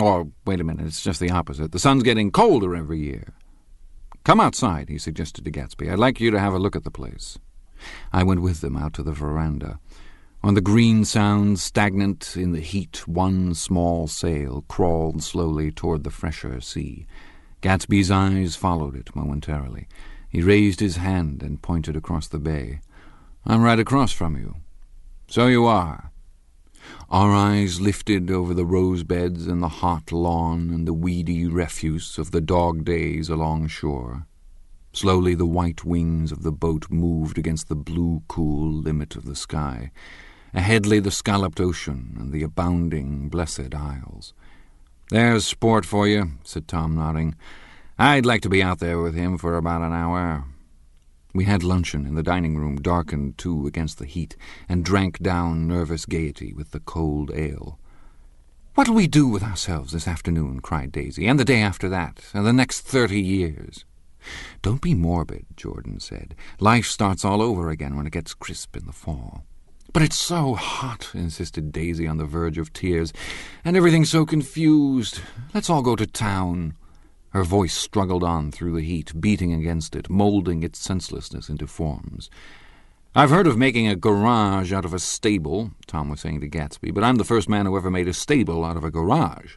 Or, wait a minute, it's just the opposite. The sun's getting colder every year. Come outside, he suggested to Gatsby. I'd like you to have a look at the place. I went with them out to the veranda. On the green sound, stagnant in the heat, one small sail crawled slowly toward the fresher sea. Gatsby's eyes followed it momentarily. He raised his hand and pointed across the bay. I'm right across from you. So you are. Our eyes lifted over the rose beds and the hot lawn and the weedy refuse of the dog days along shore. Slowly the white wings of the boat moved against the blue, cool limit of the sky. Ahead lay the scalloped ocean and the abounding, blessed isles. There's sport for you, said Tom, nodding. I'd like to be out there with him for about an hour. We had luncheon in the dining room, darkened too against the heat, and drank down nervous gaiety with the cold ale. What'll we do with ourselves this afternoon? cried Daisy, and the day after that, and the next thirty years. Don't be morbid, Jordan said. Life starts all over again when it gets crisp in the fall. But it's so hot, insisted Daisy on the verge of tears, and everything's so confused. Let's all go to town. Her voice struggled on through the heat, beating against it, moulding its senselessness into forms. I've heard of making a garage out of a stable, Tom was saying to Gatsby, but I'm the first man who ever made a stable out of a garage.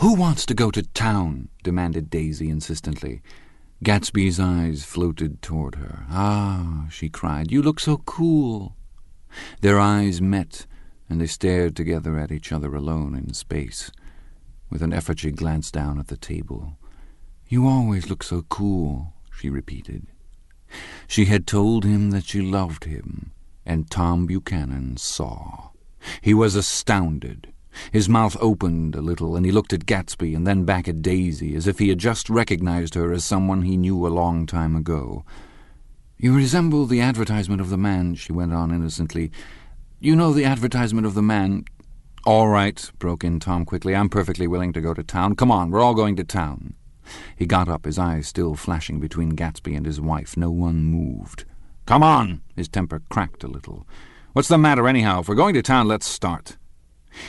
Who wants to go to town? demanded Daisy insistently. Gatsby's eyes floated toward her. Ah, she cried, you look so cool. Their eyes met, and they stared together at each other alone in space. With an effort she glanced down at the table. You always look so cool, she repeated. She had told him that she loved him, and Tom Buchanan saw. He was astounded. His mouth opened a little, and he looked at Gatsby and then back at Daisy, as if he had just recognized her as someone he knew a long time ago. You resemble the advertisement of the man, she went on innocently. You know the advertisement of the man all right, broke in Tom quickly. I'm perfectly willing to go to town. Come on, we're all going to town. He got up, his eyes still flashing between Gatsby and his wife. No one moved. Come on! His temper cracked a little. What's the matter, anyhow? If we're going to town, let's start.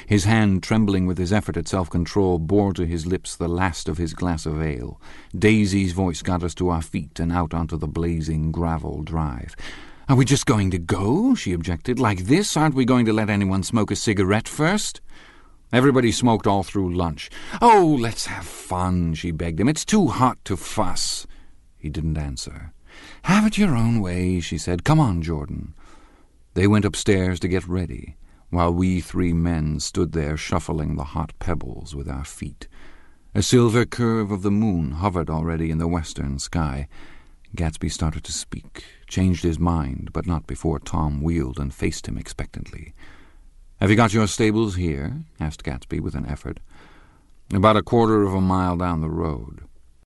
His hand, trembling with his effort at self-control, bore to his lips the last of his glass of ale. Daisy's voice got us to our feet and out onto the blazing gravel drive. Are we just going to go? she objected. Like this? Aren't we going to let anyone smoke a cigarette first? Everybody smoked all through lunch. Oh, let's have fun, she begged him. It's too hot to fuss. He didn't answer. Have it your own way, she said. Come on, Jordan. They went upstairs to get ready, while we three men stood there shuffling the hot pebbles with our feet. A silver curve of the moon hovered already in the western sky. Gatsby started to speak, changed his mind, but not before Tom wheeled and faced him expectantly. Have you got your stables here? asked Gatsby with an effort. About a quarter of a mile down the road.